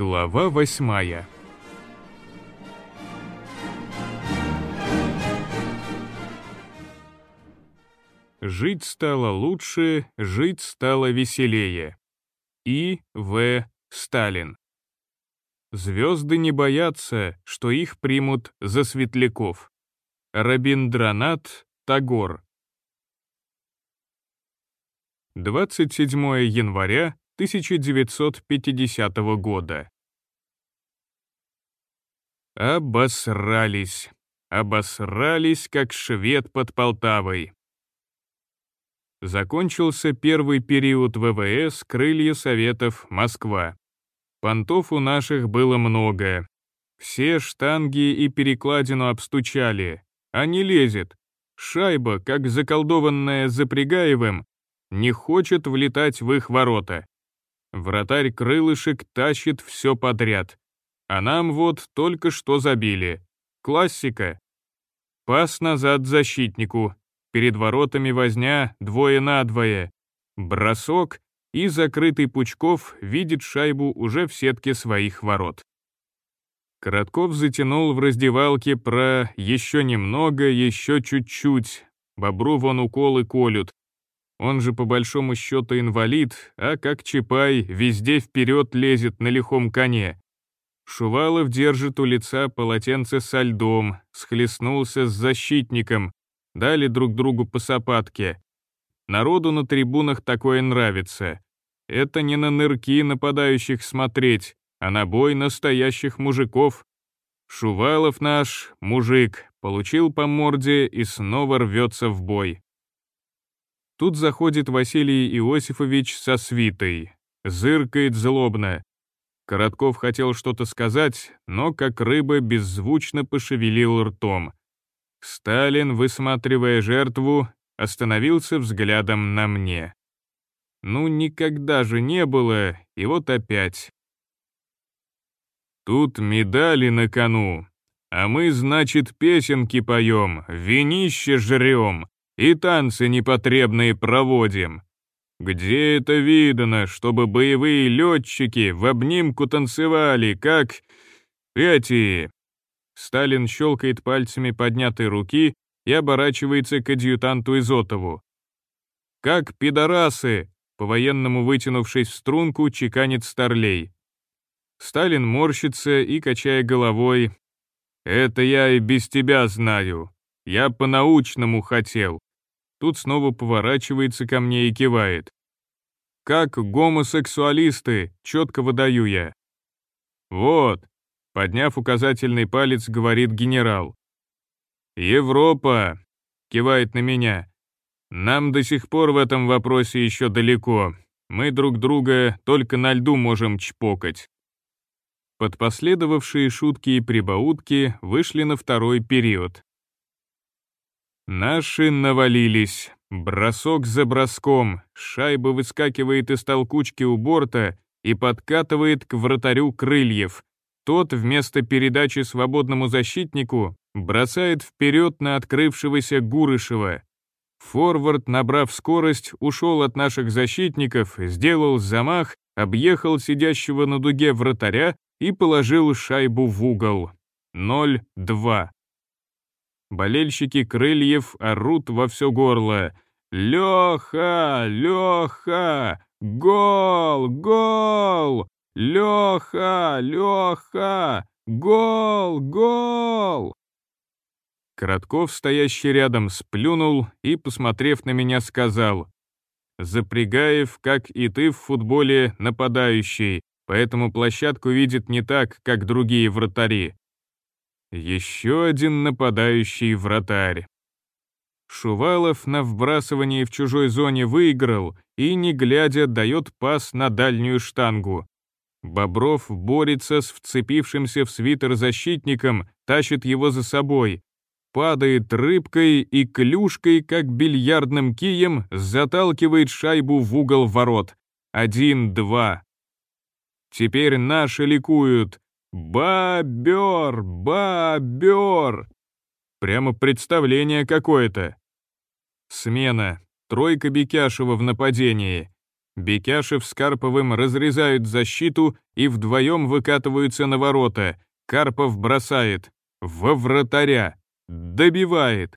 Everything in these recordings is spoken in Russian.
Глава восьмая Жить стало лучше, жить стало веселее. И. В. Сталин. Звезды не боятся, что их примут за светляков. Рабиндранат Тагор. 27 января 1950 года. Обосрались. Обосрались, как швед под Полтавой. Закончился первый период ВВС «Крылья Советов. Москва». Понтов у наших было много. Все штанги и перекладину обстучали. А не лезет. Шайба, как заколдованная Запрягаевым, не хочет влетать в их ворота. Вратарь крылышек тащит все подряд. А нам вот только что забили. Классика. Пас назад защитнику, Перед воротами возня двое на двое. Бросок, и закрытый Пучков видит шайбу уже в сетке своих ворот. Коротков затянул в раздевалке про «еще немного, еще чуть-чуть». Бобру вон уколы колют. Он же по большому счету инвалид, а как Чапай везде вперед лезет на лихом коне. Шувалов держит у лица полотенце со льдом, схлестнулся с защитником, дали друг другу по сапатке. Народу на трибунах такое нравится. Это не на нырки нападающих смотреть, а на бой настоящих мужиков. Шувалов наш, мужик, получил по морде и снова рвется в бой. Тут заходит Василий Иосифович со свитой, зыркает злобно. Коротков хотел что-то сказать, но как рыба беззвучно пошевелил ртом. Сталин, высматривая жертву, остановился взглядом на мне. Ну, никогда же не было, и вот опять. Тут медали на кону, а мы, значит, песенки поем, винище жрем и танцы непотребные проводим. Где это видано, чтобы боевые летчики в обнимку танцевали, как эти, Сталин щелкает пальцами поднятой руки и оборачивается к адъютанту Изотову. «Как пидорасы!» — по-военному вытянувшись в струнку, чеканит Старлей. Сталин морщится и, качая головой, «Это я и без тебя знаю. Я по-научному хотел». Тут снова поворачивается ко мне и кивает. «Как гомосексуалисты, четко выдаю я». «Вот, Подняв указательный палец, говорит генерал. «Европа!» — кивает на меня. «Нам до сих пор в этом вопросе еще далеко. Мы друг друга только на льду можем чпокать». Под последовавшие шутки и прибаутки вышли на второй период. Наши навалились. Бросок за броском, шайба выскакивает из толкучки у борта и подкатывает к вратарю крыльев, тот вместо передачи свободному защитнику бросает вперед на открывшегося Гурышева. Форвард, набрав скорость, ушел от наших защитников, сделал замах, объехал сидящего на дуге вратаря и положил шайбу в угол. 0-2. Болельщики крыльев орут во все горло. «Леха! Леха! Гол! Гол! «Леха! Леха! Гол! Гол!» Коротков, стоящий рядом, сплюнул и, посмотрев на меня, сказал, «Запрягаев, как и ты в футболе, нападающий, поэтому площадку видит не так, как другие вратари». Еще один нападающий вратарь. Шувалов на вбрасывании в чужой зоне выиграл и, не глядя, дает пас на дальнюю штангу. Бобров борется с вцепившимся в свитер защитником, тащит его за собой. Падает рыбкой и клюшкой, как бильярдным кием, заталкивает шайбу в угол ворот. Один-два. Теперь наши ликуют. «Бобер! Бобер!» Прямо представление какое-то. Смена. Тройка Бекяшева в нападении. Бекяшев с Карповым разрезают защиту и вдвоем выкатываются на ворота. Карпов бросает. Во вратаря. Добивает.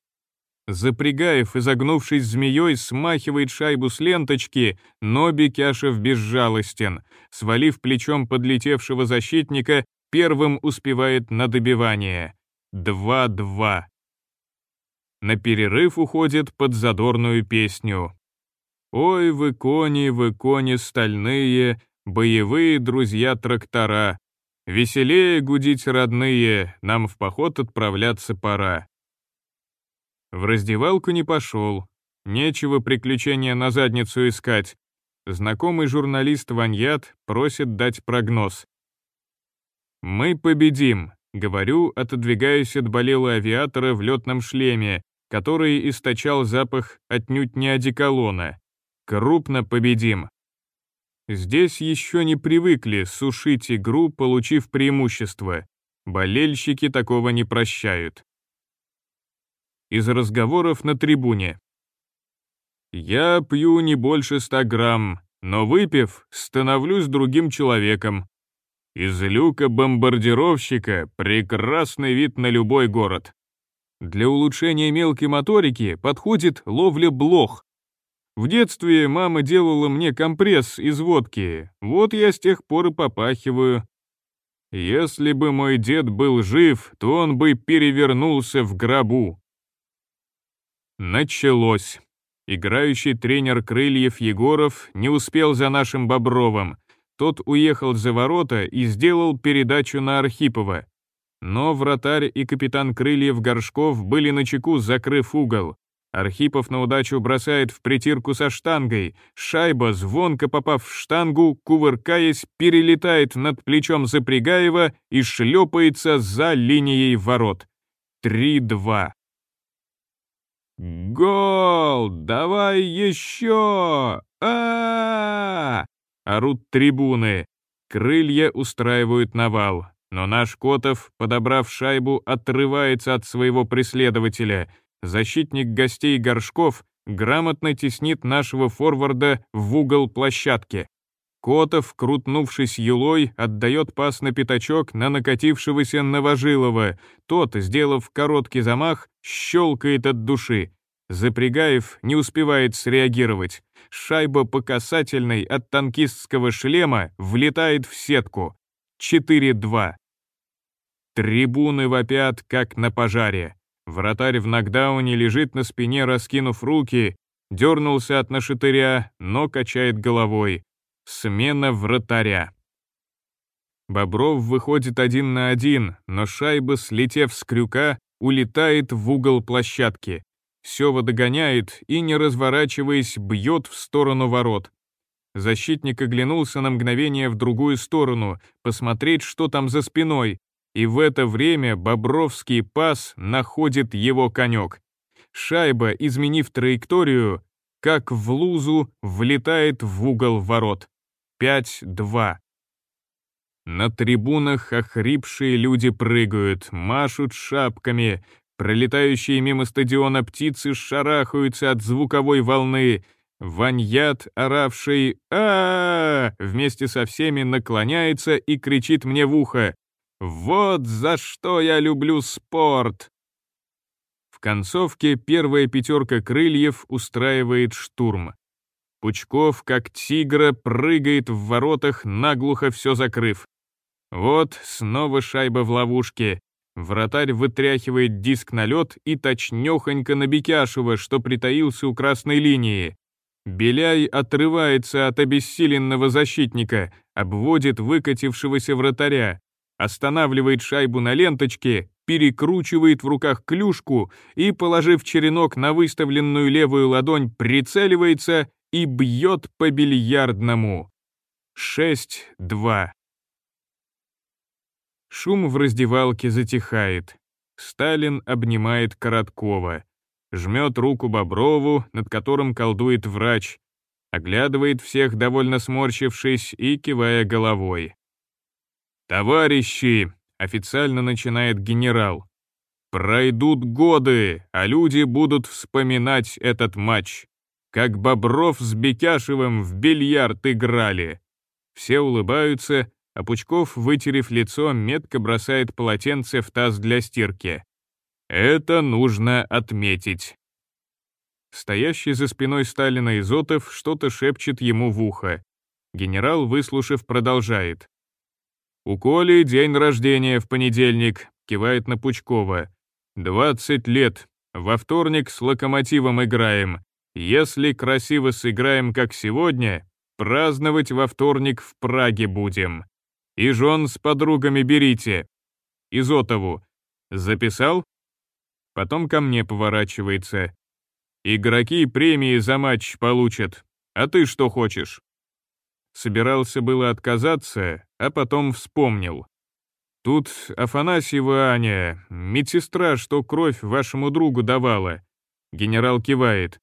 Запрягаев, изогнувшись змеей, смахивает шайбу с ленточки, но Бекяшев безжалостен. Свалив плечом подлетевшего защитника, первым успевает на добивание. 2-2. На перерыв уходит под задорную песню. «Ой, вы кони, вы кони стальные, боевые друзья-трактора, веселее гудить родные, нам в поход отправляться пора». В раздевалку не пошел, нечего приключения на задницу искать. Знакомый журналист Ваньят просит дать прогноз. «Мы победим», — говорю, отодвигаясь от болела авиатора в летном шлеме, который источал запах отнюдь не одеколона. Крупно победим. Здесь еще не привыкли сушить игру, получив преимущество. Болельщики такого не прощают. Из разговоров на трибуне. «Я пью не больше ста грамм, но выпив, становлюсь другим человеком. Из люка бомбардировщика прекрасный вид на любой город. Для улучшения мелкой моторики подходит ловля блох. В детстве мама делала мне компресс из водки, вот я с тех пор и попахиваю. Если бы мой дед был жив, то он бы перевернулся в гробу. Началось. Играющий тренер крыльев Егоров не успел за нашим Бобровым, тот уехал за ворота и сделал передачу на Архипова. Но вратарь и капитан Крыльев Горшков были на чеку, закрыв угол. Архипов на удачу бросает в притирку со штангой. Шайба, звонко попав в штангу, кувыркаясь, перелетает над плечом Запрягаева и шлепается за линией ворот. 3-2. «Гол! Давай еще! а, -а, Орут трибуны. Крылья устраивают навал. Но наш Котов, подобрав шайбу, отрывается от своего преследователя. Защитник гостей Горшков грамотно теснит нашего форварда в угол площадки. Котов, крутнувшись юлой, отдает пас на пятачок на накатившегося Новожилова. Тот, сделав короткий замах, щелкает от души. Запрягаев не успевает среагировать. Шайба по касательной от танкистского шлема влетает в сетку. 4-2. Трибуны вопят, как на пожаре. Вратарь в нокдауне лежит на спине, раскинув руки, дернулся от нашатыря, но качает головой. Смена вратаря. Бобров выходит один на один, но шайба, слетев с крюка, улетает в угол площадки. Сева догоняет и, не разворачиваясь, бьет в сторону ворот. Защитник оглянулся на мгновение в другую сторону, посмотреть, что там за спиной, и в это время Бобровский пас находит его конек. Шайба, изменив траекторию, как в лузу, влетает в угол ворот. 5-2. На трибунах охрипшие люди прыгают, машут шапками, Пролетающие мимо стадиона птицы шарахаются от звуковой волны. Ваньят, оравший а, -а, -а вместе со всеми наклоняется и кричит мне в ухо. «Вот за что я люблю спорт!» В концовке первая пятерка крыльев устраивает штурм. Пучков, как тигра, прыгает в воротах, наглухо все закрыв. Вот снова шайба в ловушке. Вратарь вытряхивает диск на лед и точнёхонько на Бекяшева, что притаился у красной линии. Беляй отрывается от обессиленного защитника, обводит выкатившегося вратаря, останавливает шайбу на ленточке, перекручивает в руках клюшку и, положив черенок на выставленную левую ладонь, прицеливается и бьет по бильярдному. 6-2. Шум в раздевалке затихает. Сталин обнимает Короткова. Жмет руку Боброву, над которым колдует врач. Оглядывает всех, довольно сморщившись и кивая головой. «Товарищи!» — официально начинает генерал. «Пройдут годы, а люди будут вспоминать этот матч. как Бобров с Бекяшевым в бильярд играли. Все улыбаются, а Пучков, вытерев лицо, метко бросает полотенце в таз для стирки. Это нужно отметить. Стоящий за спиной Сталина Изотов что-то шепчет ему в ухо. Генерал, выслушав, продолжает. «У Коли день рождения в понедельник», — кивает на Пучкова. «Двадцать лет. Во вторник с локомотивом играем. Если красиво сыграем, как сегодня, праздновать во вторник в Праге будем. И жен с подругами берите. Изотову. Записал?» Потом ко мне поворачивается. Игроки премии за матч получат. А ты что хочешь?» Собирался было отказаться, а потом вспомнил. «Тут Афанасьева Аня, медсестра, что кровь вашему другу давала». Генерал кивает.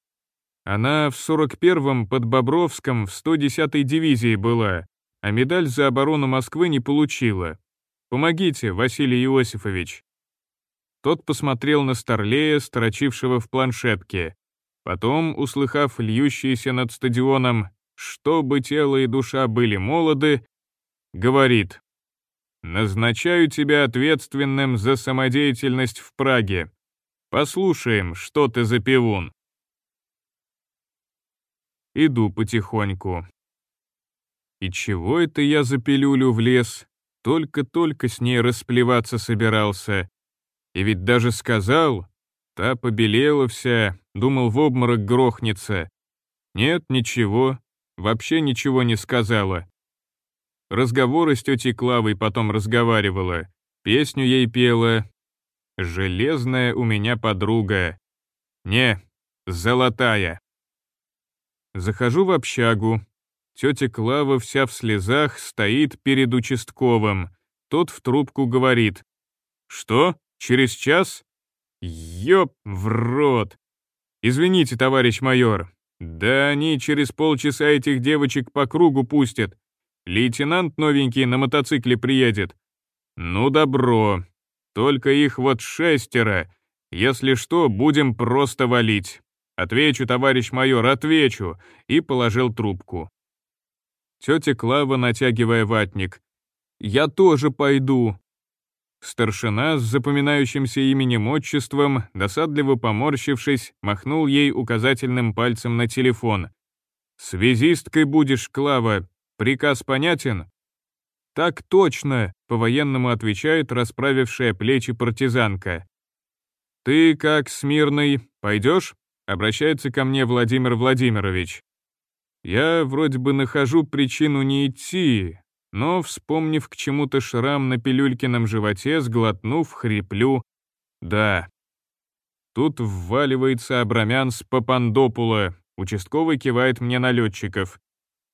Она в 41-м под Бобровском в 110-й дивизии была, а медаль за оборону Москвы не получила. Помогите, Василий Иосифович. Тот посмотрел на Старлея, строчившего в планшетке. Потом, услыхав льющиеся над стадионом «Чтобы тело и душа были молоды», говорит «Назначаю тебя ответственным за самодеятельность в Праге. Послушаем, что ты за пивун». Иду потихоньку. И чего это я за пилюлю лес? Только-только с ней расплеваться собирался. И ведь даже сказал, Та побелела вся, думал, в обморок грохнется. Нет, ничего, вообще ничего не сказала. Разговоры с тетей Клавой потом разговаривала, песню ей пела. «Железная у меня подруга». Не, золотая. Захожу в общагу. Тетя Клава вся в слезах стоит перед участковым. Тот в трубку говорит. «Что, через час?» Ёп в рот! Извините, товарищ майор. Да они через полчаса этих девочек по кругу пустят. Лейтенант новенький на мотоцикле приедет. Ну добро. Только их вот шестеро. Если что, будем просто валить. Отвечу, товарищ майор, отвечу. И положил трубку. Тетя Клава, натягивая ватник. «Я тоже пойду», Старшина с запоминающимся именем-отчеством, досадливо поморщившись, махнул ей указательным пальцем на телефон. «Связисткой будешь, Клава. Приказ понятен?» «Так точно», — по-военному отвечает расправившая плечи партизанка. «Ты как, Смирный, пойдешь?» — обращается ко мне Владимир Владимирович. «Я вроде бы нахожу причину не идти, но, вспомнив к чему-то шрам на пилюлькином животе, сглотнув, хриплю «Да». Тут вваливается Абрамян с Папандопула, участковый кивает мне на летчиков.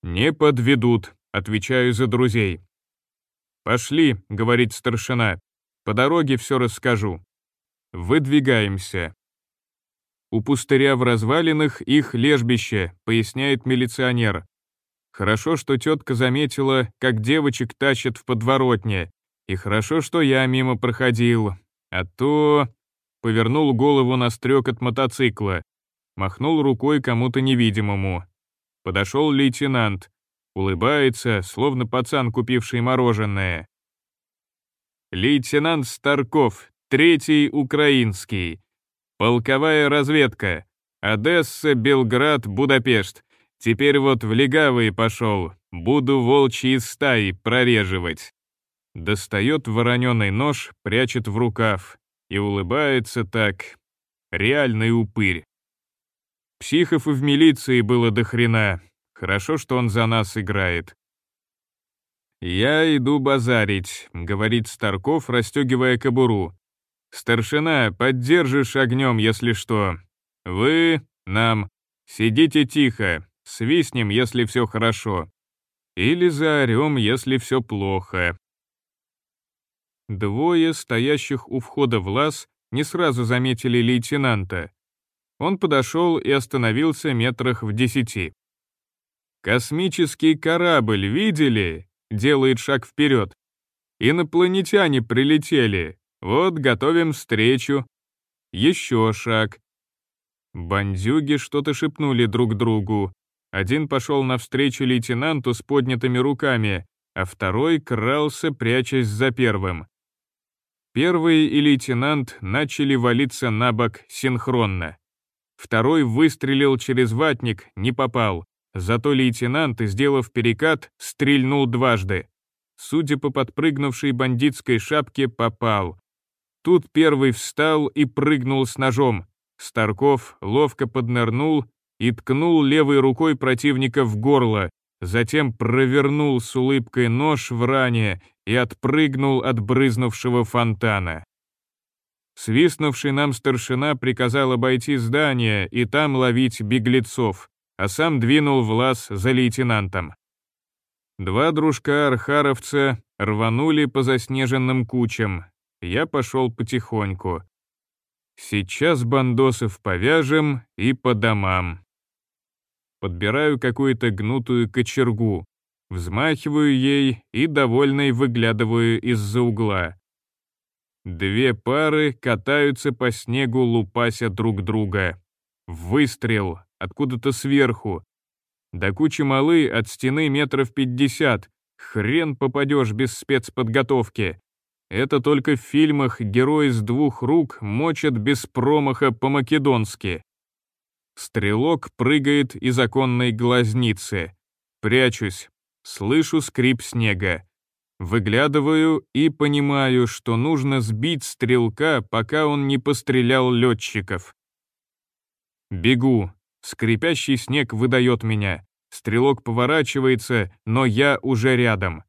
«Не подведут», — отвечаю за друзей. «Пошли», — говорит старшина, — «по дороге все расскажу». Выдвигаемся. У пустыря в развалинах их лежбище, поясняет милиционер. Хорошо, что тетка заметила, как девочек тащат в подворотне, и хорошо, что я мимо проходил, а то... Повернул голову на стрек от мотоцикла, махнул рукой кому-то невидимому. Подошел лейтенант, улыбается, словно пацан, купивший мороженое. Лейтенант Старков, третий украинский. Полковая разведка. Одесса, Белград, Будапешт. Теперь вот в легавые пошел, буду волчьи стаи прореживать. Достает вороненый нож, прячет в рукав и улыбается так. Реальный упырь. Психов и в милиции было до хрена. Хорошо, что он за нас играет. «Я иду базарить», — говорит Старков, расстегивая кобуру. «Старшина, поддержишь огнем, если что. Вы, нам, сидите тихо, Свистнем, если все хорошо. Или заорем, если все плохо. Двое, стоящих у входа в лаз, не сразу заметили лейтенанта. Он подошел и остановился метрах в десяти. «Космический корабль видели?» — делает шаг вперед. «Инопланетяне прилетели. Вот, готовим встречу». Еще шаг. Бандюги что-то шепнули друг другу. Один пошел навстречу лейтенанту с поднятыми руками, а второй крался, прячась за первым. Первый и лейтенант начали валиться на бок синхронно. Второй выстрелил через ватник, не попал. Зато лейтенант, сделав перекат, стрельнул дважды. Судя по подпрыгнувшей бандитской шапке, попал. Тут первый встал и прыгнул с ножом. Старков ловко поднырнул и ткнул левой рукой противника в горло, затем провернул с улыбкой нож в ране и отпрыгнул от брызнувшего фонтана. Свистнувший нам старшина приказал обойти здание и там ловить беглецов, а сам двинул в лаз за лейтенантом. Два дружка-архаровца рванули по заснеженным кучам. Я пошел потихоньку. Сейчас бандосов повяжем и по домам. Подбираю какую-то гнутую кочергу, взмахиваю ей и довольной выглядываю из-за угла. Две пары катаются по снегу, лупася друг друга. Выстрел откуда-то сверху. До кучи малы от стены метров пятьдесят. Хрен попадешь без спецподготовки. Это только в фильмах герой с двух рук мочат без промаха по-македонски. Стрелок прыгает из оконной глазницы. Прячусь. Слышу скрип снега. Выглядываю и понимаю, что нужно сбить стрелка, пока он не пострелял летчиков. Бегу. Скрипящий снег выдает меня. Стрелок поворачивается, но я уже рядом.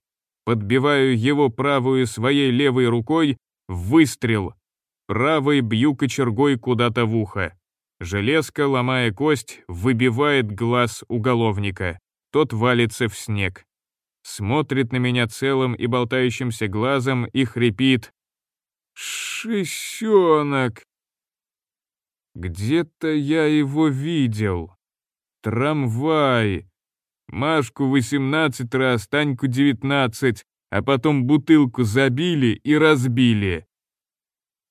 Подбиваю его правую своей левой рукой, выстрел. Правой бью кочергой куда-то в ухо. Железка, ломая кость, выбивает глаз уголовника. Тот валится в снег смотрит на меня целым и болтающимся глазом и хрипит. «Шисенок!» Где-то я его видел. Трамвай. Машку 18 раз, Таньку 19, а потом бутылку забили и разбили.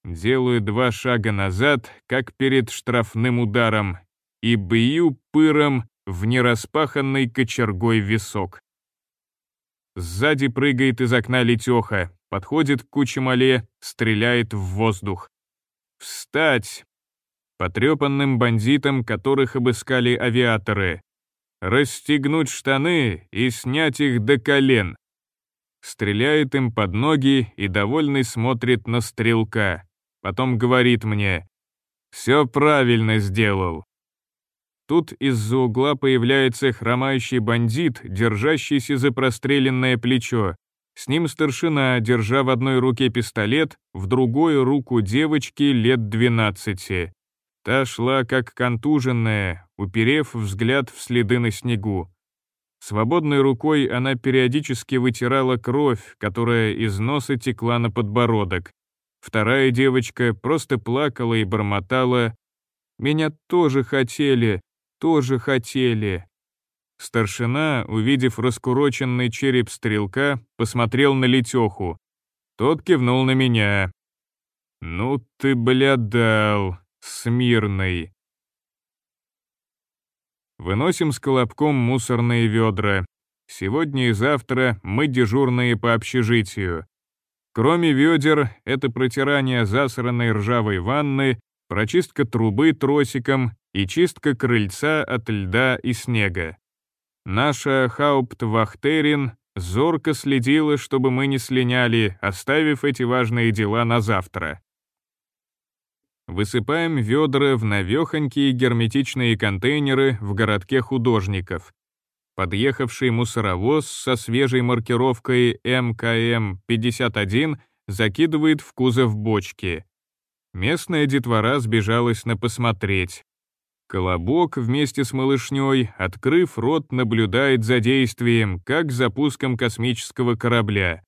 Делаю два шага назад, как перед штрафным ударом, и бью пыром в нераспаханный кочергой висок. Сзади прыгает из окна Летеха, подходит к куче мале, стреляет в воздух. «Встать!» Потрепанным бандитам, которых обыскали авиаторы. Расстегнуть штаны и снять их до колен. Стреляет им под ноги и довольный смотрит на стрелка. Потом говорит мне, «Все правильно сделал. Тут из-за угла появляется хромающий бандит, держащийся за простреленное плечо. С ним старшина, держа в одной руке пистолет, в другой руку девочки лет 12. Та шла как контуженная, уперев взгляд в следы на снегу. Свободной рукой она периодически вытирала кровь, которая из носа текла на подбородок. Вторая девочка просто плакала и бормотала «Меня тоже хотели, тоже хотели». Старшина, увидев раскуроченный череп стрелка, посмотрел на Летеху. Тот кивнул на меня. «Ну ты, бля, дал, смирный». Выносим с колобком мусорные ведра. Сегодня и завтра мы дежурные по общежитию. Кроме ведер, это протирание засранной ржавой ванны, прочистка трубы тросиком и чистка крыльца от льда и снега. Наша Хауптвахтерин зорко следила, чтобы мы не слиняли, оставив эти важные дела на завтра. Высыпаем ведра в навехонькие герметичные контейнеры в городке художников. Подъехавший мусоровоз со свежей маркировкой МКМ-51 закидывает в кузов бочки. Местная детвора сбежалась на посмотреть. Колобок вместе с малышней, открыв рот, наблюдает за действием, как за пуском космического корабля.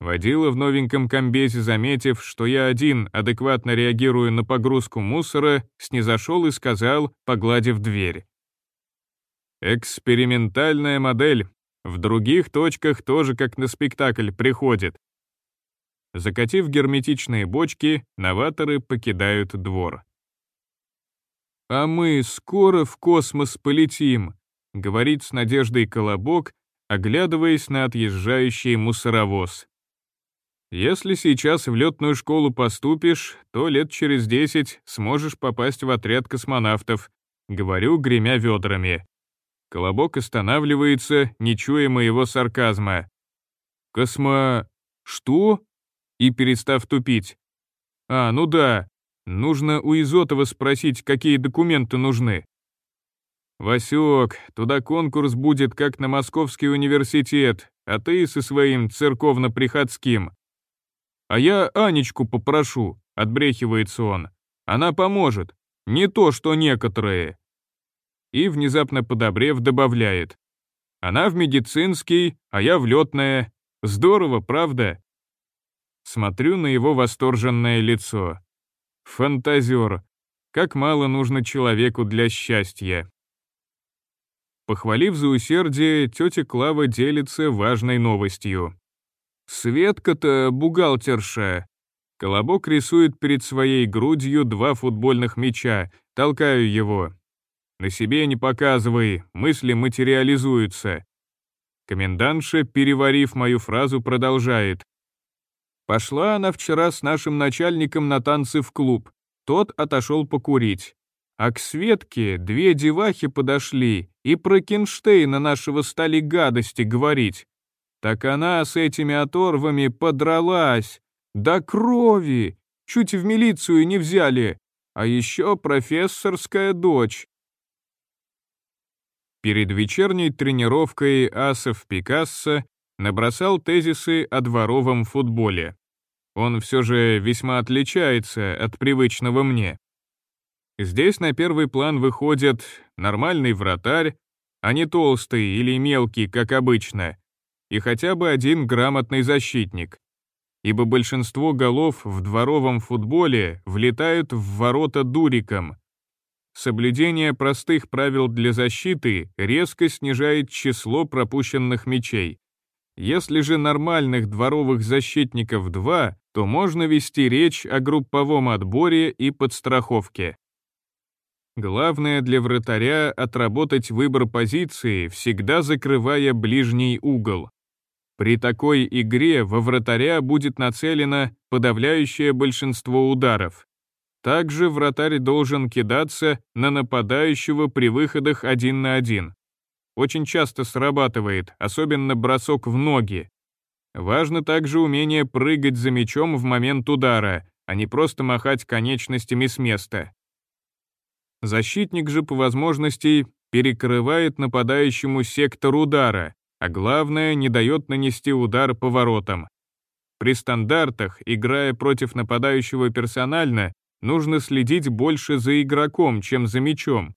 Водила в новеньком комбезе, заметив, что я один адекватно реагирую на погрузку мусора, снизошел и сказал, погладив дверь. «Экспериментальная модель. В других точках тоже как на спектакль приходит». Закатив герметичные бочки, новаторы покидают двор. «А мы скоро в космос полетим», — говорит с надеждой Колобок, оглядываясь на отъезжающий мусоровоз. «Если сейчас в летную школу поступишь, то лет через десять сможешь попасть в отряд космонавтов», — говорю, гремя ведрами. Колобок останавливается, не чуя моего сарказма. «Космо... что?» И перестав тупить. «А, ну да, нужно у Изотова спросить, какие документы нужны». «Васек, туда конкурс будет, как на Московский университет, а ты со своим церковно-приходским». «А я Анечку попрошу», — отбрехивается он. «Она поможет. Не то, что некоторые» и, внезапно подобрев, добавляет. «Она в медицинский, а я в летное. Здорово, правда?» Смотрю на его восторженное лицо. Фантазер. Как мало нужно человеку для счастья. Похвалив за усердие, тетя Клава делится важной новостью. Светка-то бухгалтерша. Колобок рисует перед своей грудью два футбольных мяча, толкаю его. На себе не показывай, мысли материализуются. Комендантша, переварив мою фразу, продолжает. Пошла она вчера с нашим начальником на танцы в клуб. Тот отошел покурить. А к Светке две девахи подошли и про Кинштейна нашего стали гадости говорить. Так она с этими оторвами подралась. До крови! Чуть в милицию не взяли. А еще профессорская дочь. Перед вечерней тренировкой асов Пикассо набросал тезисы о дворовом футболе. Он все же весьма отличается от привычного мне. Здесь на первый план выходит нормальный вратарь, а не толстый или мелкий, как обычно, и хотя бы один грамотный защитник, ибо большинство голов в дворовом футболе влетают в ворота дуриком, Соблюдение простых правил для защиты резко снижает число пропущенных мячей. Если же нормальных дворовых защитников два, то можно вести речь о групповом отборе и подстраховке. Главное для вратаря — отработать выбор позиции, всегда закрывая ближний угол. При такой игре во вратаря будет нацелено подавляющее большинство ударов. Также вратарь должен кидаться на нападающего при выходах один на один. Очень часто срабатывает, особенно бросок в ноги. Важно также умение прыгать за мячом в момент удара, а не просто махать конечностями с места. Защитник же по возможности перекрывает нападающему сектор удара, а главное, не дает нанести удар поворотом. При стандартах, играя против нападающего персонально, нужно следить больше за игроком, чем за мячом.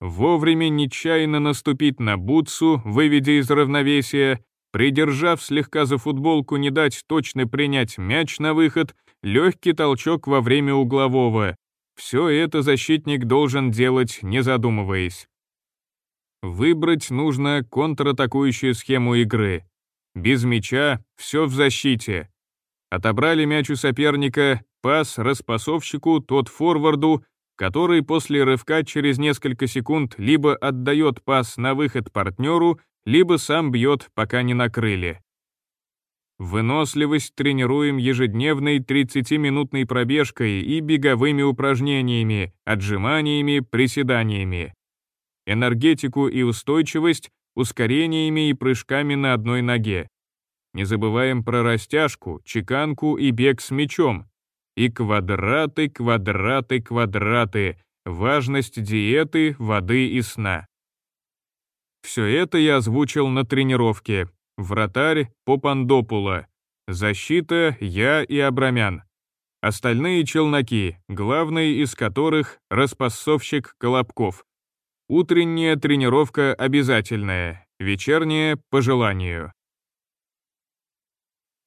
Вовремя нечаянно наступить на бутсу, выведя из равновесия, придержав слегка за футболку, не дать точно принять мяч на выход, легкий толчок во время углового. Все это защитник должен делать, не задумываясь. Выбрать нужно контратакующую схему игры. Без мяча все в защите. Отобрали мяч у соперника, пас распасовщику, тот форварду, который после рывка через несколько секунд либо отдает пас на выход партнеру, либо сам бьет, пока не накрыли. Выносливость тренируем ежедневной 30-минутной пробежкой и беговыми упражнениями, отжиманиями, приседаниями. Энергетику и устойчивость ускорениями и прыжками на одной ноге. Не забываем про растяжку, чеканку и бег с мячом. И квадраты, квадраты, квадраты. Важность диеты, воды и сна. Все это я озвучил на тренировке. Вратарь Попандопула. Защита я и Абрамян. Остальные челноки, главный из которых — распассовщик Колобков. Утренняя тренировка обязательная, вечерняя — по желанию.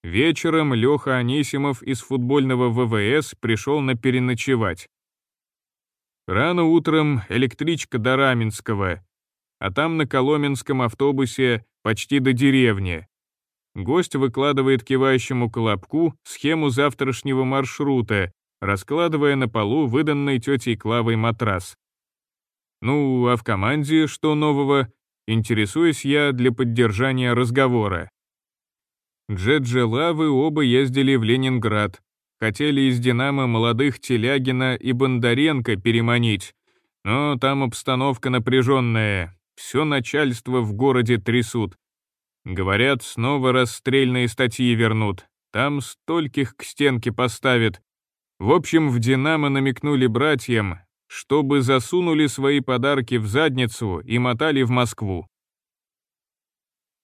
Вечером Леха Анисимов из футбольного ВВС пришел на переночевать. Рано утром электричка до Раменского, а там на Коломенском автобусе почти до деревни. Гость выкладывает кивающему колобку схему завтрашнего маршрута, раскладывая на полу выданный тетей Клавой матрас. Ну, а в команде что нового? Интересуюсь я для поддержания разговора. Джеджи Лавы оба ездили в Ленинград. Хотели из «Динамо» молодых Телягина и Бондаренко переманить. Но там обстановка напряженная. Все начальство в городе трясут. Говорят, снова расстрельные статьи вернут. Там стольких к стенке поставят. В общем, в «Динамо» намекнули братьям, чтобы засунули свои подарки в задницу и мотали в Москву.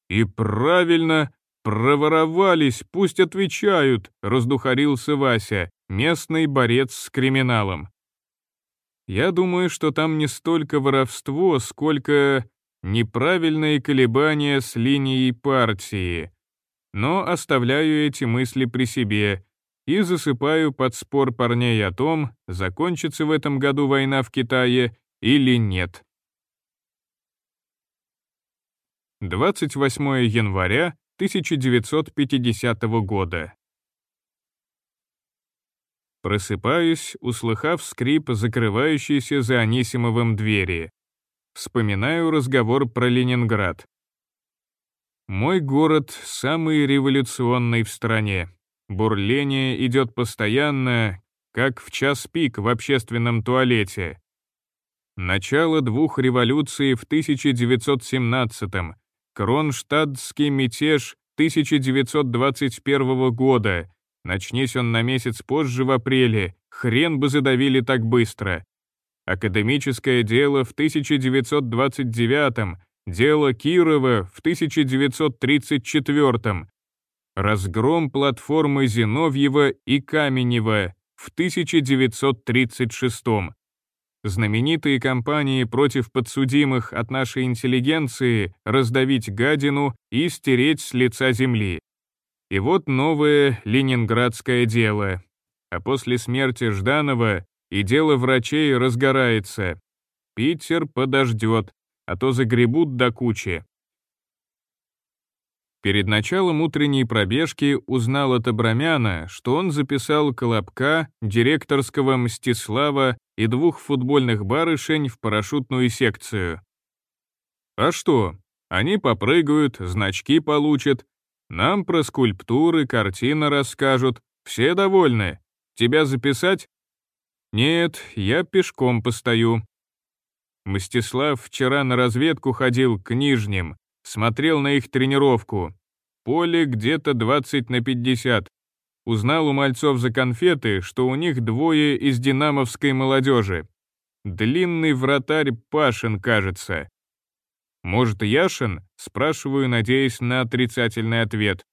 «И правильно, проворовались, пусть отвечают», — раздухарился Вася, местный борец с криминалом. Я думаю, что там не столько воровство, сколько неправильные колебания с линией партии. Но оставляю эти мысли при себе и засыпаю под спор парней о том, закончится в этом году война в Китае или нет. 28 января 1950 года. Просыпаюсь, услыхав скрип закрывающейся за Анисимовым двери. Вспоминаю разговор про Ленинград. Мой город самый революционный в стране. Бурление идет постоянно, как в час пик в общественном туалете. Начало двух революций в 1917-м, Кронштадтский мятеж 1921 года, начнись он на месяц позже в апреле, хрен бы задавили так быстро. Академическое дело в 1929-м, дело Кирова в 1934-м, Разгром платформы Зиновьева и Каменева в 1936 -м. Знаменитые кампании против подсудимых от нашей интеллигенции раздавить гадину и стереть с лица земли. И вот новое ленинградское дело. А после смерти Жданова и дело врачей разгорается. Питер подождет, а то загребут до кучи. Перед началом утренней пробежки узнал от Абрамяна, что он записал Колобка, директорского Мстислава и двух футбольных барышень в парашютную секцию. А что, они попрыгают, значки получат, нам про скульптуры, картины расскажут, все довольны. Тебя записать? Нет, я пешком постою. Мстислав вчера на разведку ходил к Нижним, Смотрел на их тренировку. Поле где-то 20 на 50. Узнал у мальцов за конфеты, что у них двое из динамовской молодежи. Длинный вратарь Пашин, кажется. Может, Яшин? Спрашиваю, надеясь на отрицательный ответ.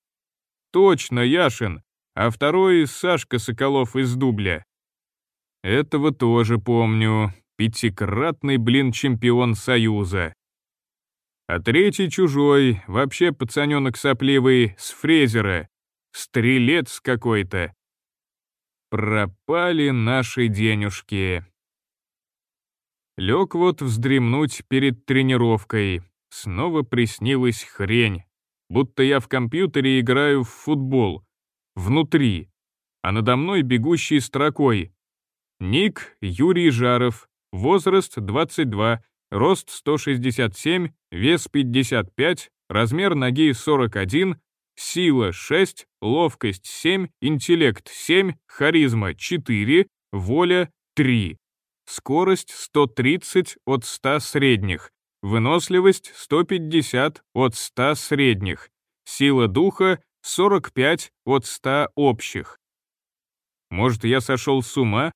Точно, Яшин, а второй Сашка Соколов из дубля. Этого тоже помню. Пятикратный, блин, чемпион Союза а третий чужой, вообще пацаненок сопливый, с фрезера, стрелец какой-то. Пропали наши денежки. Лег вот вздремнуть перед тренировкой. Снова приснилась хрень. Будто я в компьютере играю в футбол. Внутри. А надо мной бегущий строкой. Ник Юрий Жаров. Возраст 22 рост 167, вес 55, размер ноги 41, сила 6, ловкость 7, интеллект 7, харизма 4, воля 3. Скорость 130 от 100 средних, выносливость 150 от 100 средних, сила духа 45 от 100 общих. Может, я сошел с ума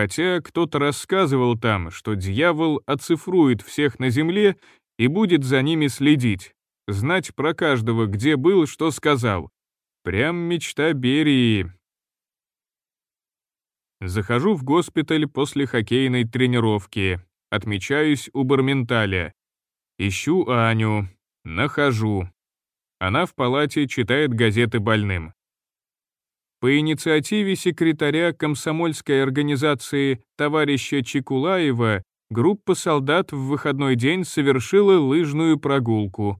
Хотя кто-то рассказывал там, что дьявол оцифрует всех на земле и будет за ними следить, знать про каждого, где был, что сказал. Прям мечта Берии. Захожу в госпиталь после хоккейной тренировки, отмечаюсь у Барменталя. Ищу Аню, нахожу. Она в палате читает газеты больным. По инициативе секретаря комсомольской организации товарища Чекулаева группа солдат в выходной день совершила лыжную прогулку.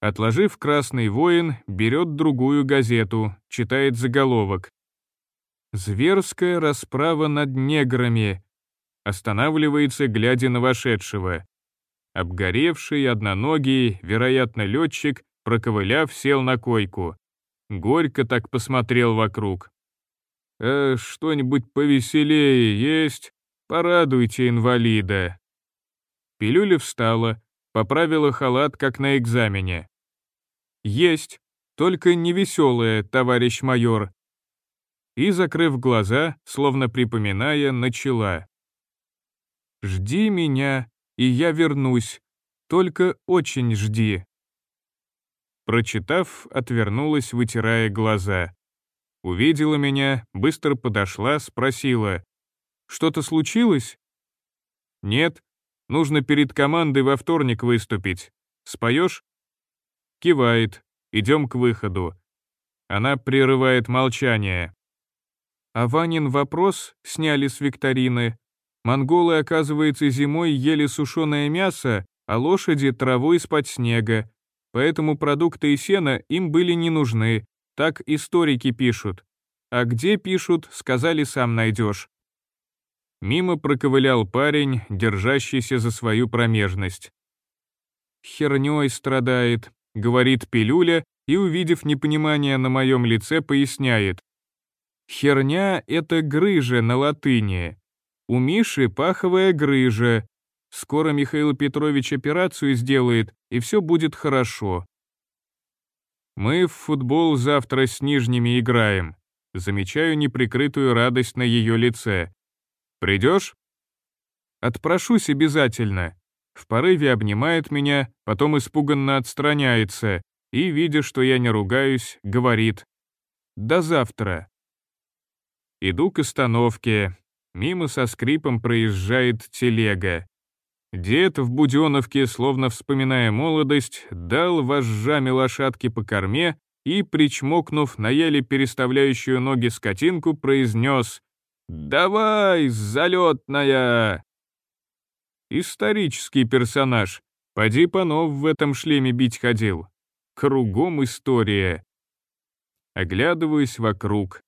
Отложив «Красный воин», берет другую газету, читает заголовок. «Зверская расправа над неграми. останавливается, глядя на вошедшего. Обгоревший, одноногий, вероятно, летчик, проковыляв, сел на койку. Горько так посмотрел вокруг. «Э, что-нибудь повеселее есть? Порадуйте инвалида». Пилюля встала, поправила халат, как на экзамене. «Есть, только не веселая, товарищ майор». И, закрыв глаза, словно припоминая, начала. «Жди меня, и я вернусь, только очень жди». Прочитав, отвернулась, вытирая глаза. Увидела меня, быстро подошла, спросила. «Что-то случилось?» «Нет, нужно перед командой во вторник выступить. Споешь?» Кивает. Идем к выходу. Она прерывает молчание. А Ванин вопрос сняли с викторины. Монголы, оказывается, зимой ели сушеное мясо, а лошади — траву из-под снега, поэтому продукты и сено им были не нужны, так историки пишут. А где пишут, сказали, сам найдешь. Мимо проковылял парень, держащийся за свою промежность. «Хернёй страдает», — говорит пилюля, и, увидев непонимание на моем лице, поясняет. «Херня — это грыжа на латыни. У Миши паховая грыжа. Скоро Михаил Петрович операцию сделает, и все будет хорошо. Мы в футбол завтра с нижними играем. Замечаю неприкрытую радость на ее лице. Придешь? Отпрошусь обязательно. В порыве обнимает меня, потом испуганно отстраняется и, видя, что я не ругаюсь, говорит «До завтра». Иду к остановке, Мимо со скрипом проезжает телега. Дед в Буденовке, словно вспоминая молодость, дал вожжами лошадки по корме и, причмокнув на еле переставляющую ноги скотинку, произнес «Давай, залетная!» Исторический персонаж. Поди панов в этом шлеме бить ходил. Кругом история. Оглядываюсь вокруг.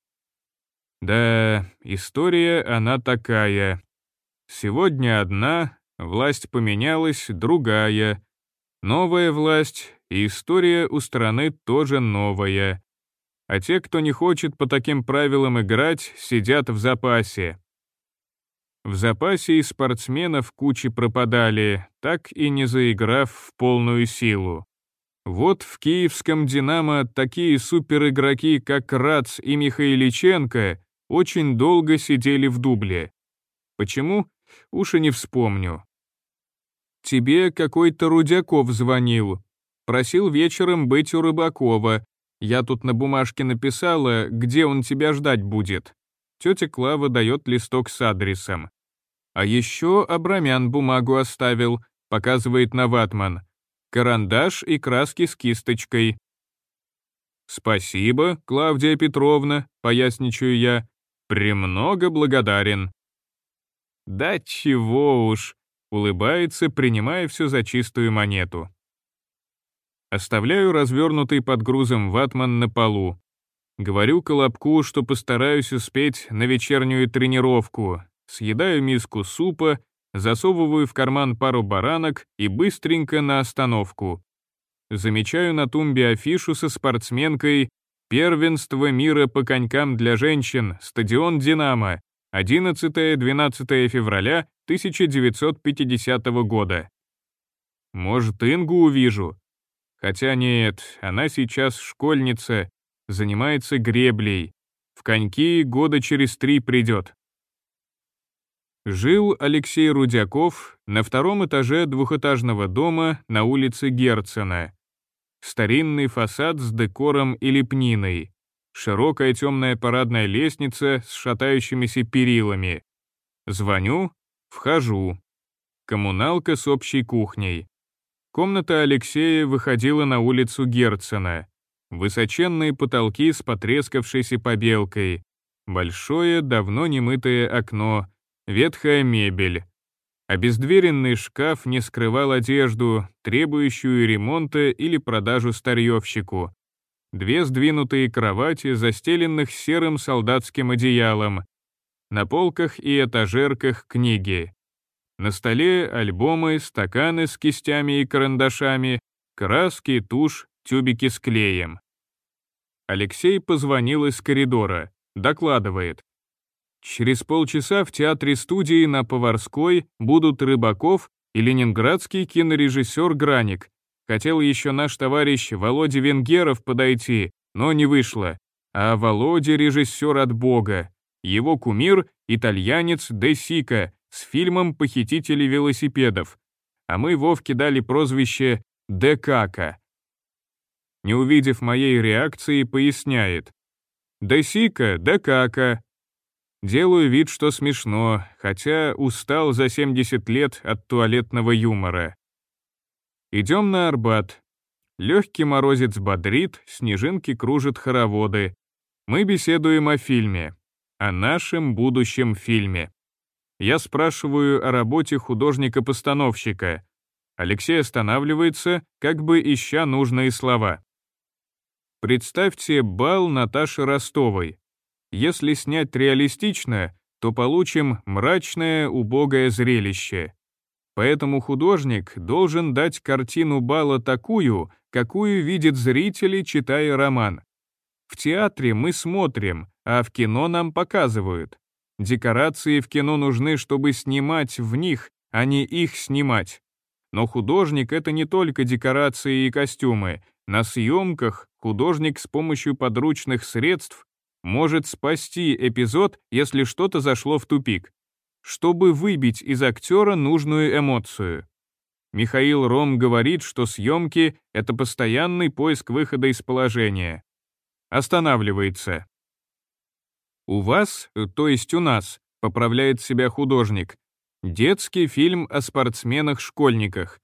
Да, история она такая. Сегодня одна, власть поменялась, другая. Новая власть, и история у страны тоже новая. А те, кто не хочет по таким правилам играть, сидят в запасе. В запасе и спортсменов кучи пропадали, так и не заиграв в полную силу. Вот в киевском «Динамо» такие суперигроки, как Рац и Михаиличенко, очень долго сидели в дубле. Почему? Уж и не вспомню. Тебе какой-то Рудяков звонил. Просил вечером быть у Рыбакова. Я тут на бумажке написала, где он тебя ждать будет. Тетя Клава дает листок с адресом. А еще Абрамян бумагу оставил, показывает на ватман. Карандаш и краски с кисточкой. «Спасибо, Клавдия Петровна», — поясничаю я. «Премного благодарен». «Да чего уж», — улыбается, принимая все за чистую монету. Оставляю развернутый под грузом ватман на полу. Говорю Колобку, что постараюсь успеть на вечернюю тренировку. Съедаю миску супа, засовываю в карман пару баранок и быстренько на остановку. Замечаю на тумбе афишу со спортсменкой Первенство мира по конькам для женщин, стадион «Динамо», 11-12 февраля 1950 года. Может, Ингу увижу? Хотя нет, она сейчас школьница, занимается греблей. В коньки года через три придет. Жил Алексей Рудяков на втором этаже двухэтажного дома на улице Герцена старинный фасад с декором и лепниной, широкая темная парадная лестница с шатающимися перилами. Звоню, вхожу. Коммуналка с общей кухней. Комната Алексея выходила на улицу Герцена. Высоченные потолки с потрескавшейся побелкой. Большое, давно немытое окно, ветхая мебель. Обездверенный шкаф не скрывал одежду, требующую ремонта или продажу старьевщику. Две сдвинутые кровати, застеленных серым солдатским одеялом. на полках и этажерках книги. На столе альбомы, стаканы с кистями и карандашами, краски, тушь, тюбики с клеем. Алексей позвонил из коридора, докладывает. Через полчаса в театре-студии на Поварской будут Рыбаков и ленинградский кинорежиссер Граник. Хотел еще наш товарищ Володя Венгеров подойти, но не вышло. А Володя режиссер от бога. Его кумир — итальянец Де Сика с фильмом «Похитители велосипедов». А мы Вовке дали прозвище Де Кака. Не увидев моей реакции, поясняет. Де Сика, Де Кака, Делаю вид, что смешно, хотя устал за 70 лет от туалетного юмора. Идем на Арбат. Легкий морозец бодрит, снежинки кружат хороводы. Мы беседуем о фильме, о нашем будущем фильме. Я спрашиваю о работе художника-постановщика. Алексей останавливается, как бы ища нужные слова. Представьте бал Наташи Ростовой, если снять реалистично, то получим мрачное, убогое зрелище. Поэтому художник должен дать картину бала такую, какую видят зрители, читая роман. В театре мы смотрим, а в кино нам показывают. Декорации в кино нужны, чтобы снимать в них, а не их снимать. Но художник — это не только декорации и костюмы. На съемках художник с помощью подручных средств может спасти эпизод, если что-то зашло в тупик, чтобы выбить из актера нужную эмоцию. Михаил Ром говорит, что съемки — это постоянный поиск выхода из положения. Останавливается. «У вас, то есть у нас», — поправляет себя художник, детский фильм о спортсменах-школьниках.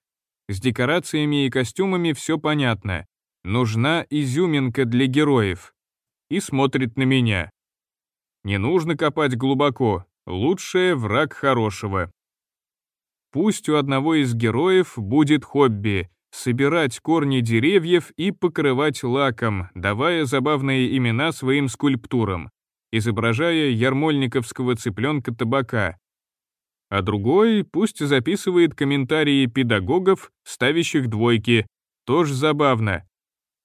С декорациями и костюмами все понятно. Нужна изюминка для героев и смотрит на меня. Не нужно копать глубоко, лучшее враг хорошего. Пусть у одного из героев будет хобби — собирать корни деревьев и покрывать лаком, давая забавные имена своим скульптурам, изображая ярмольниковского цыпленка табака. А другой пусть записывает комментарии педагогов, ставящих двойки, тоже забавно,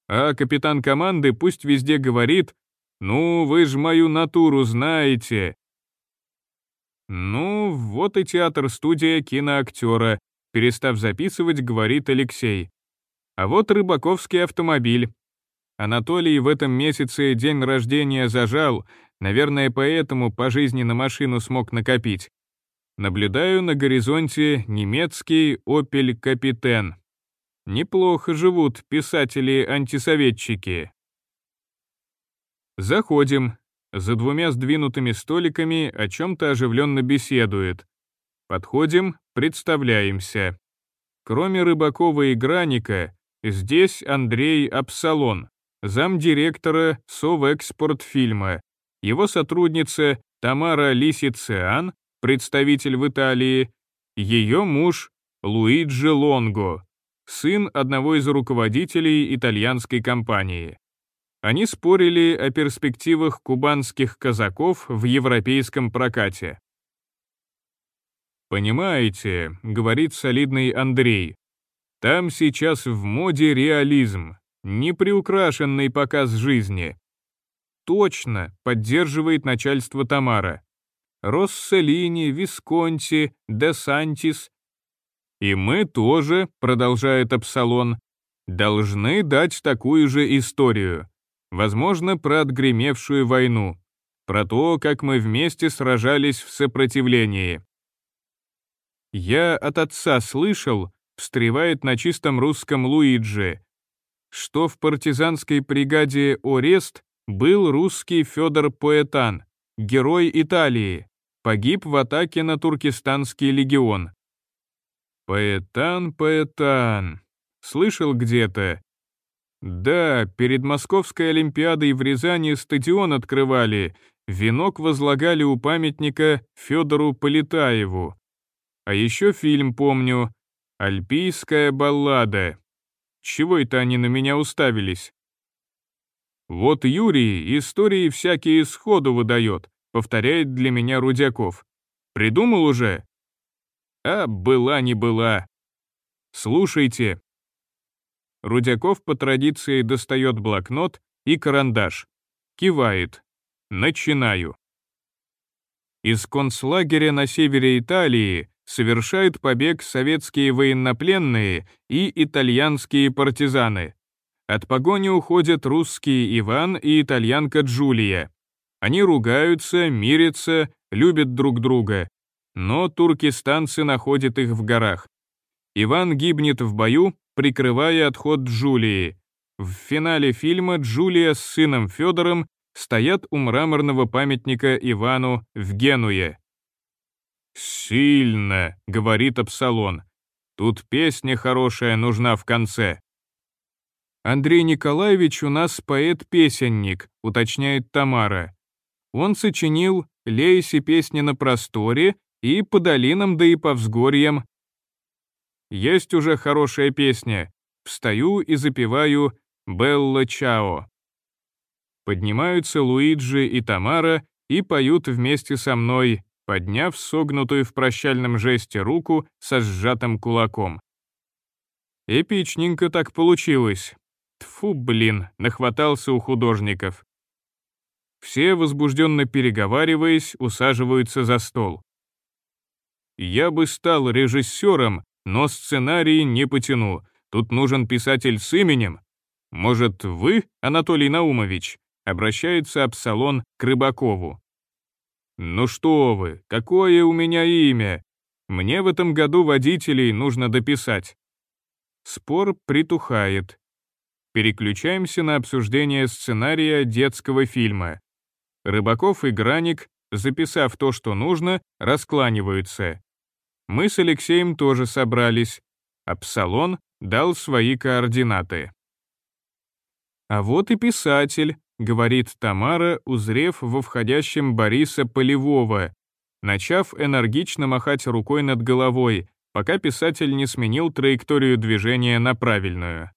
а капитан команды пусть везде говорит «Ну, вы ж мою натуру знаете». Ну, вот и театр-студия киноактера, перестав записывать, говорит Алексей. А вот рыбаковский автомобиль. Анатолий в этом месяце день рождения зажал, наверное, поэтому по жизни на машину смог накопить. Наблюдаю на горизонте немецкий «Опель Капитен». Неплохо живут писатели-антисоветчики. Заходим. За двумя сдвинутыми столиками о чем-то оживленно беседует. Подходим, представляемся. Кроме Рыбакова и Граника, здесь Андрей Апсалон, замдиректора Совэкспортфильма, его сотрудница Тамара Лисициан, представитель в Италии, ее муж Луиджи Лонго, сын одного из руководителей итальянской компании. Они спорили о перспективах кубанских казаков в европейском прокате. «Понимаете», — говорит солидный Андрей, «там сейчас в моде реализм, неприукрашенный показ жизни». «Точно», — поддерживает начальство Тамара. Росселлини, Висконти, Де Сантис и мы тоже, продолжает Апсалон, должны дать такую же историю, возможно, про отгремевшую войну, про то, как мы вместе сражались в сопротивлении. Я от отца слышал, встревает на чистом русском Луиджи, что в партизанской бригаде Орест был русский Федор Поэтан, герой Италии, погиб в атаке на Туркестанский легион. Поэтан, поэтан. Слышал где-то? Да, перед Московской Олимпиадой в Рязани стадион открывали, венок возлагали у памятника Федору Полетаеву. А еще фильм помню «Альпийская баллада». Чего это они на меня уставились? Вот Юрий истории всякие сходу выдает, повторяет для меня Рудяков. Придумал уже? А была не была. Слушайте. Рудяков по традиции достает блокнот и карандаш. Кивает. Начинаю. Из концлагеря на севере Италии совершают побег советские военнопленные и итальянские партизаны. От погони уходят русский Иван и итальянка Джулия. Они ругаются, мирятся, любят друг друга. Но туркестанцы находят их в горах. Иван гибнет в бою, прикрывая отход Джулии. В финале фильма Джулия с сыном Федором стоят у мраморного памятника Ивану в Генуе. «Сильно», — говорит Апсалон. «Тут песня хорошая нужна в конце». «Андрей Николаевич у нас поэт-песенник», — уточняет Тамара. Он сочинил «Лейси песни на просторе» и «По долинам да и по взгорьям». Есть уже хорошая песня. Встаю и запеваю «Белла Чао». Поднимаются Луиджи и Тамара и поют вместе со мной, подняв согнутую в прощальном жесте руку со сжатым кулаком. Эпичненько так получилось. Тфу, блин, нахватался у художников. Все, возбужденно переговариваясь, усаживаются за стол. Я бы стал режиссером, но сценарий не потяну. Тут нужен писатель с именем. Может, вы, Анатолий Наумович? Обращается Апсалон к Рыбакову. «Ну что вы, какое у меня имя? Мне в этом году водителей нужно дописать». Спор притухает. Переключаемся на обсуждение сценария детского фильма. Рыбаков и Граник, записав то, что нужно, раскланиваются. Мы с Алексеем тоже собрались. Апсалон дал свои координаты. А вот и писатель, говорит Тамара, узрев во входящем Бориса Полевого, начав энергично махать рукой над головой, пока писатель не сменил траекторию движения на правильную.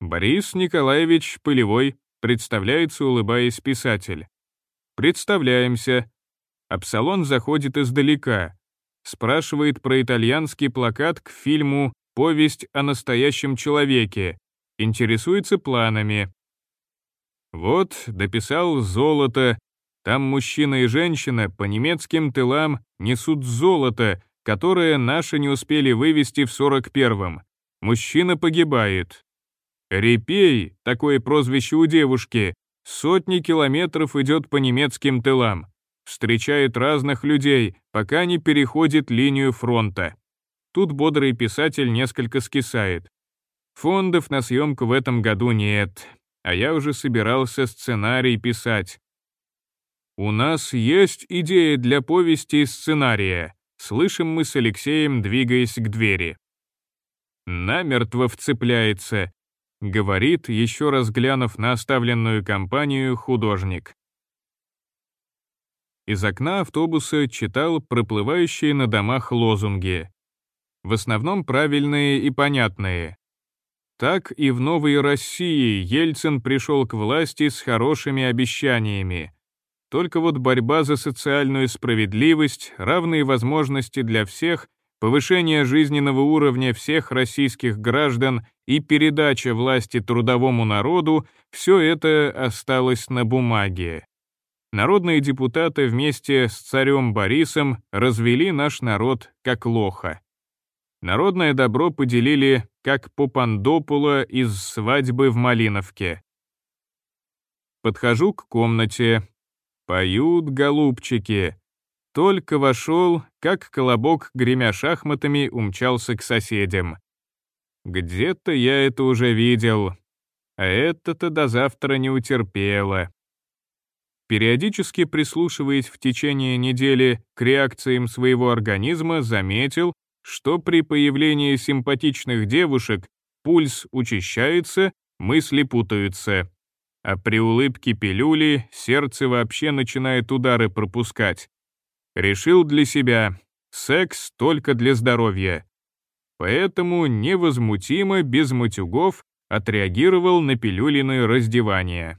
Борис Николаевич Полевой представляется, улыбаясь писатель. Представляемся. Апсалон заходит издалека, спрашивает про итальянский плакат к фильму «Повесть о настоящем человеке», интересуется планами, вот, дописал золото. Там мужчина и женщина по немецким тылам несут золото, которое наши не успели вывести в 41-м. Мужчина погибает. Репей, такое прозвище у девушки, сотни километров идет по немецким тылам. Встречает разных людей, пока не переходит линию фронта. Тут бодрый писатель несколько скисает. Фондов на съемку в этом году нет, а я уже собирался сценарий писать. «У нас есть идея для повести и сценария», слышим мы с Алексеем, двигаясь к двери. «Намертво вцепляется», — говорит, еще раз глянув на оставленную компанию, художник. Из окна автобуса читал проплывающие на домах лозунги. В основном правильные и понятные. Так и в новой России Ельцин пришел к власти с хорошими обещаниями. Только вот борьба за социальную справедливость, равные возможности для всех, повышение жизненного уровня всех российских граждан и передача власти трудовому народу — все это осталось на бумаге. Народные депутаты вместе с царем Борисом развели наш народ как лоха. Народное добро поделили, как Попандопула из «Свадьбы в Малиновке». Подхожу к комнате. Поют голубчики. Только вошел, как колобок, гремя шахматами, умчался к соседям. Где-то я это уже видел, а это-то до завтра не утерпело. Периодически прислушиваясь в течение недели к реакциям своего организма, заметил, что при появлении симпатичных девушек пульс учащается, мысли путаются. А при улыбке пилюли сердце вообще начинает удары пропускать. Решил для себя, секс только для здоровья. Поэтому невозмутимо, без матюгов, отреагировал на пилюлины раздевание.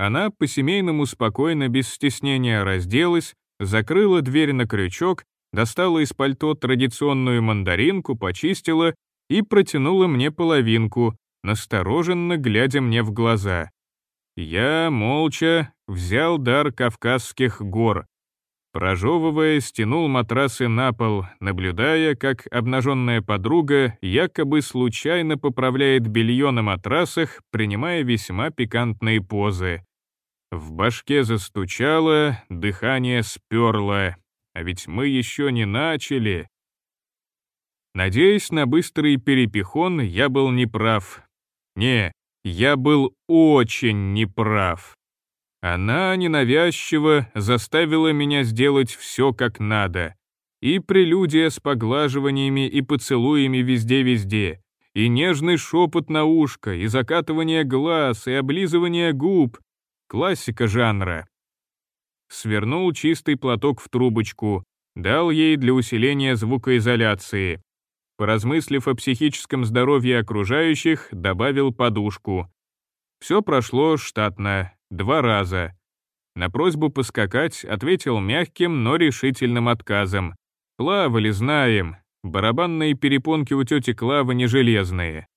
Она по-семейному спокойно, без стеснения разделась, закрыла дверь на крючок, достала из пальто традиционную мандаринку, почистила и протянула мне половинку, настороженно глядя мне в глаза. Я, молча, взял дар Кавказских гор. Прожевывая, стянул матрасы на пол, наблюдая, как обнаженная подруга якобы случайно поправляет белье на матрасах, принимая весьма пикантные позы. В башке застучало, дыхание сперло. А ведь мы еще не начали. Надеясь на быстрый перепихон, я был неправ. Не, я был очень неправ. Она ненавязчиво заставила меня сделать все как надо. И прелюдия с поглаживаниями и поцелуями везде-везде, и нежный шепот на ушко, и закатывание глаз, и облизывание губ. Классика жанра. Свернул чистый платок в трубочку, дал ей для усиления звукоизоляции. Поразмыслив о психическом здоровье окружающих, добавил подушку. Все прошло штатно, два раза. На просьбу поскакать ответил мягким, но решительным отказом. «Плавали, знаем. Барабанные перепонки у тети Клавы не железные».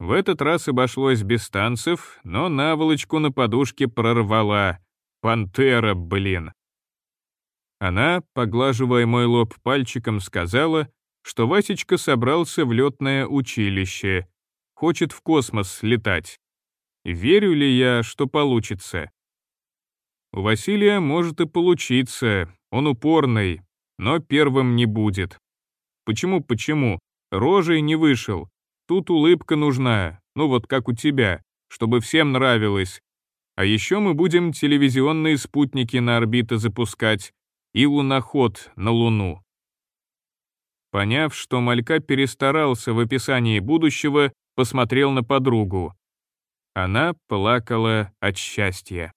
В этот раз обошлось без танцев, но наволочку на подушке прорвала. Пантера, блин. Она, поглаживая мой лоб пальчиком, сказала, что Васечка собрался в летное училище, хочет в космос летать. Верю ли я, что получится? У Василия может и получиться, он упорный, но первым не будет. Почему, почему? Рожей не вышел. Тут улыбка нужна, ну вот как у тебя, чтобы всем нравилось. А еще мы будем телевизионные спутники на орбиты запускать и луноход на Луну. Поняв, что Малька перестарался в описании будущего, посмотрел на подругу. Она плакала от счастья.